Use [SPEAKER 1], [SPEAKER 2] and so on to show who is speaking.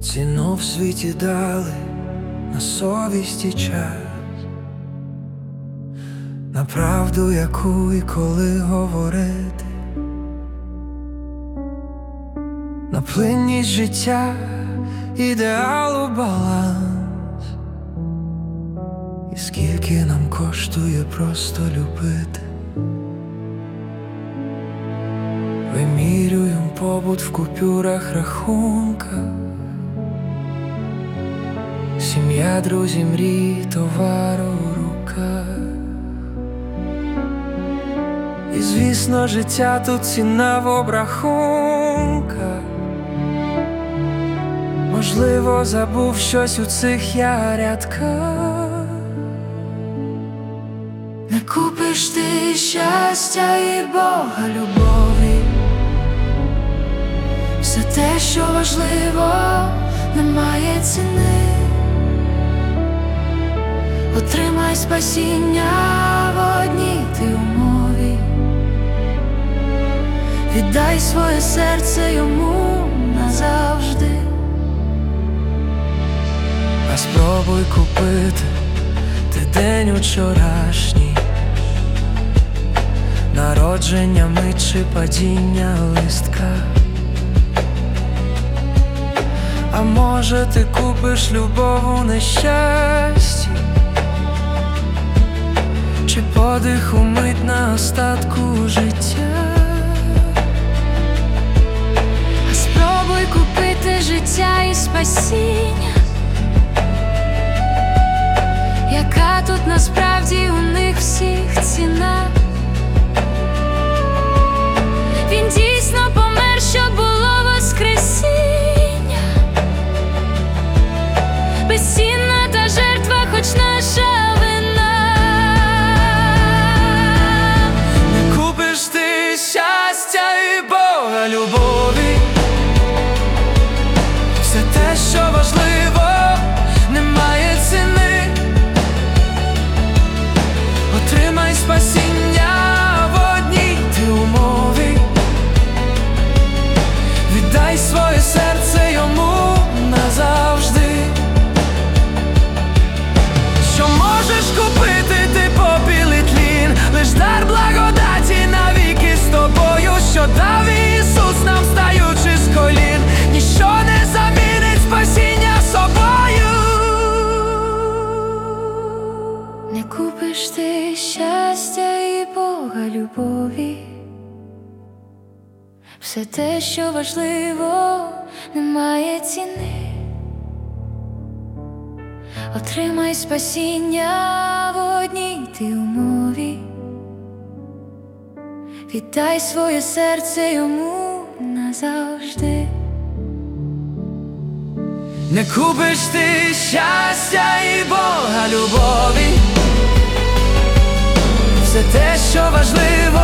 [SPEAKER 1] в світі дали на совісті час, на правду, яку і коли говорити, на плинність життя, ідеалу баланс, і скільки нам коштує просто любити. Вимірюєм побут в купюрах рахунках Сім'я, друзі, мрій, товару у руках. І звісно, життя тут ціна в обрахунках. Можливо, забув щось у цих я рядках Не купиш ти щастя і Бога любові. Все те, що важливо, не має ціни. Отримай спасіння в одній ти умові, віддай своє серце йому назавжди, а спробуй купити ти день учорашній, народження мить чи падіння листка. А може ти купиш любов у нещасті, чи подих умить на остатку життя?
[SPEAKER 2] Спробуй купити життя і спасіння, яка тут насправді
[SPEAKER 1] Бога
[SPEAKER 2] купиш ти щастя і Бога любові. Все те, що важливо, не має ціни. Отримай спасіння в одній ти умові. Віддай своє серце йому назавжди.
[SPEAKER 1] Не купиш ти щастя і Бога любові, все те, що важливо,